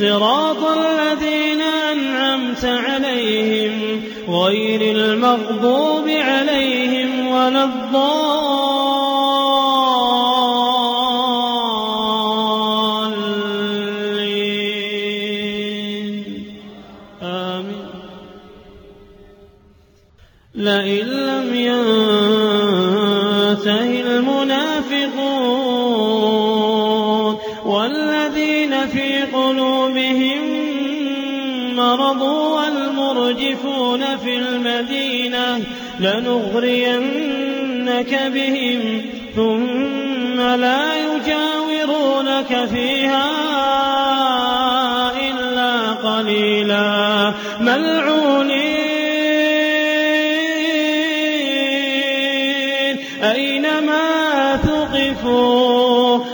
صراط الذين أنعمت عليهم غير المغضوب عليهم ولا الضالين. آمين. لئن لم ينته المنافقون والذين في قلوبهم مرض والمرجفون في المدينة لنغرينك بهم ثم لا يجاورونك فيها إلا قليلا. ملعونين. أينما ثقفوا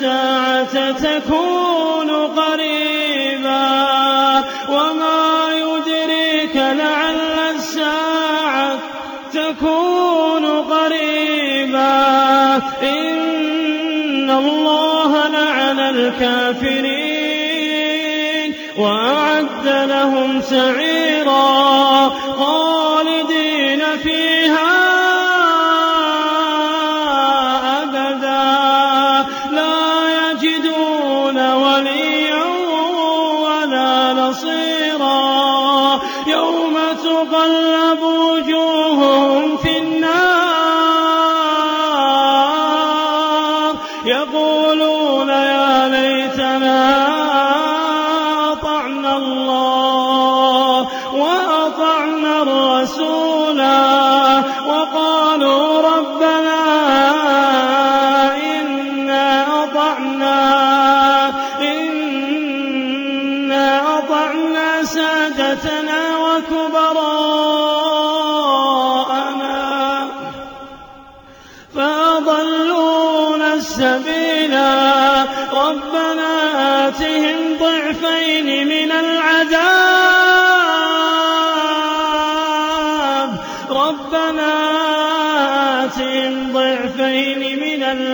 الساعة تكون قريبا وما يدريك لعل الساعة تكون قريبا. إن الله لعن الكافرين وأعد لهم سعيرا. خالدين وأطعنا الرسولا وقالوا ربنا إنا أطعنا سادتنا وكبراءنا. فأضلونا السبيلا ربنا آتهم ضعفين من العذاب.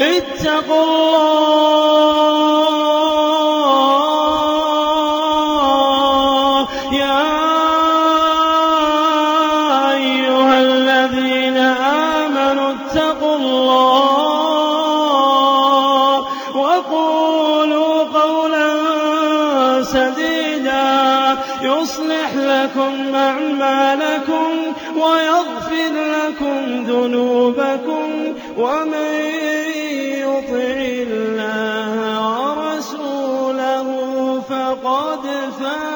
اتقوا الله يا أيها الذين آمنوا اتقوا الله وقولوا قولا سديدا لكم أعمالكم ويغفر لكم ذنوبكم ومن يطع الله ورسوله فقد فاز